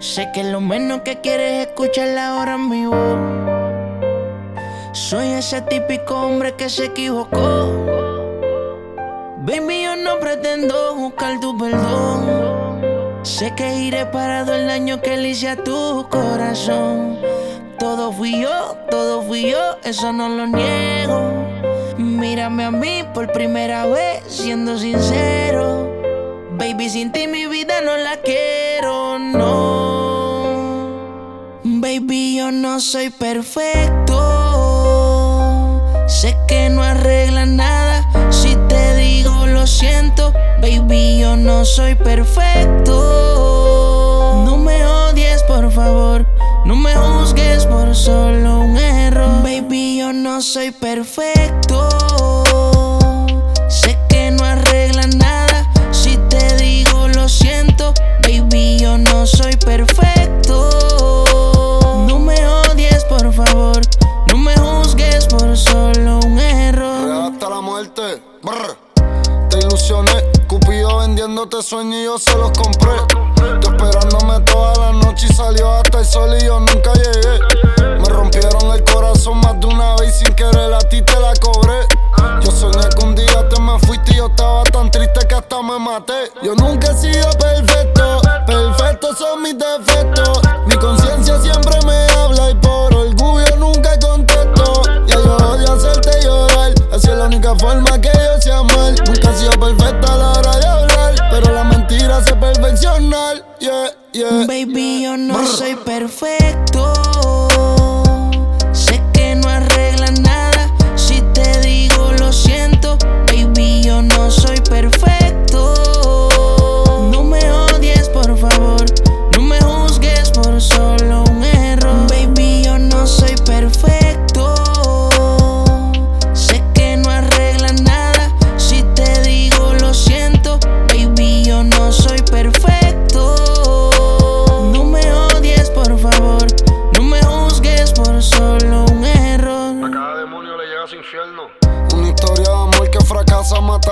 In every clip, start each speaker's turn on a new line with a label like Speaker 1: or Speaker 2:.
Speaker 1: Sé que lo menos que quieres es escuchar ahora mi voz. Soy ese típico hombre que se equivocó. Baby, yo no pretendo buscar tu perdón. Sé que iré parado el daño que le hice a tu corazón. Todo fui yo, todo fui yo, eso no lo niego. Mírame a mí por primera vez, siendo sincero. Baby, sin ti mi vida no la quiero, Baby, yo no soy perfecto. Sé que no arregla nada. Si te digo lo siento, baby, yo no soy perfecto. No me odies, por favor. No me juzgues por solo un error. Baby, yo no soy perfecto.
Speaker 2: Vendiéndote sueños y yo se los compré. Yo esperándome toda la noche y salió hasta el sol y yo nunca llegué. Me rompieron el corazón más de una vez y sin querer a ti te la cobré. Yo soñé que un día te me fuiste y yo estaba tan triste que hasta me maté. Yo nunca he sido perfecto, perfectos son mis defectos. Yeah, yeah.
Speaker 1: Baby, yo no soy perfecto.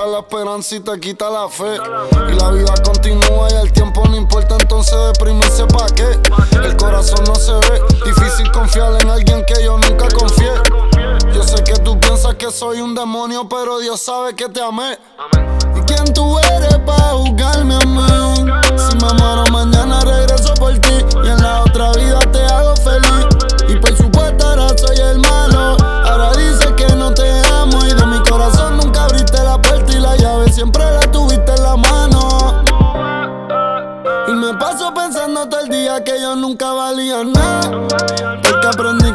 Speaker 2: La esperanza y te quita la fe. Y la vida continúa y el tiempo no importa, entonces deprimirse pa' qué. El corazón no se ve, difícil confiar en alguien que yo nunca confié. Yo sé que tú piensas que soy un demonio, pero Dios sabe que te amé. ¿Y quién tú eres para juzgarme a mí?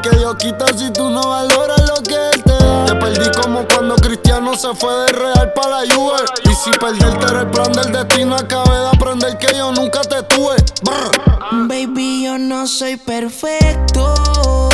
Speaker 2: Que Dios quita si tú no valoras lo que Él te da. Te perdí como cuando Cristiano se fue del Real para la Juve. Y si perderte era el plan del destino, acabé de aprender que yo nunca te tuve.
Speaker 1: Baby, yo no soy perfecto.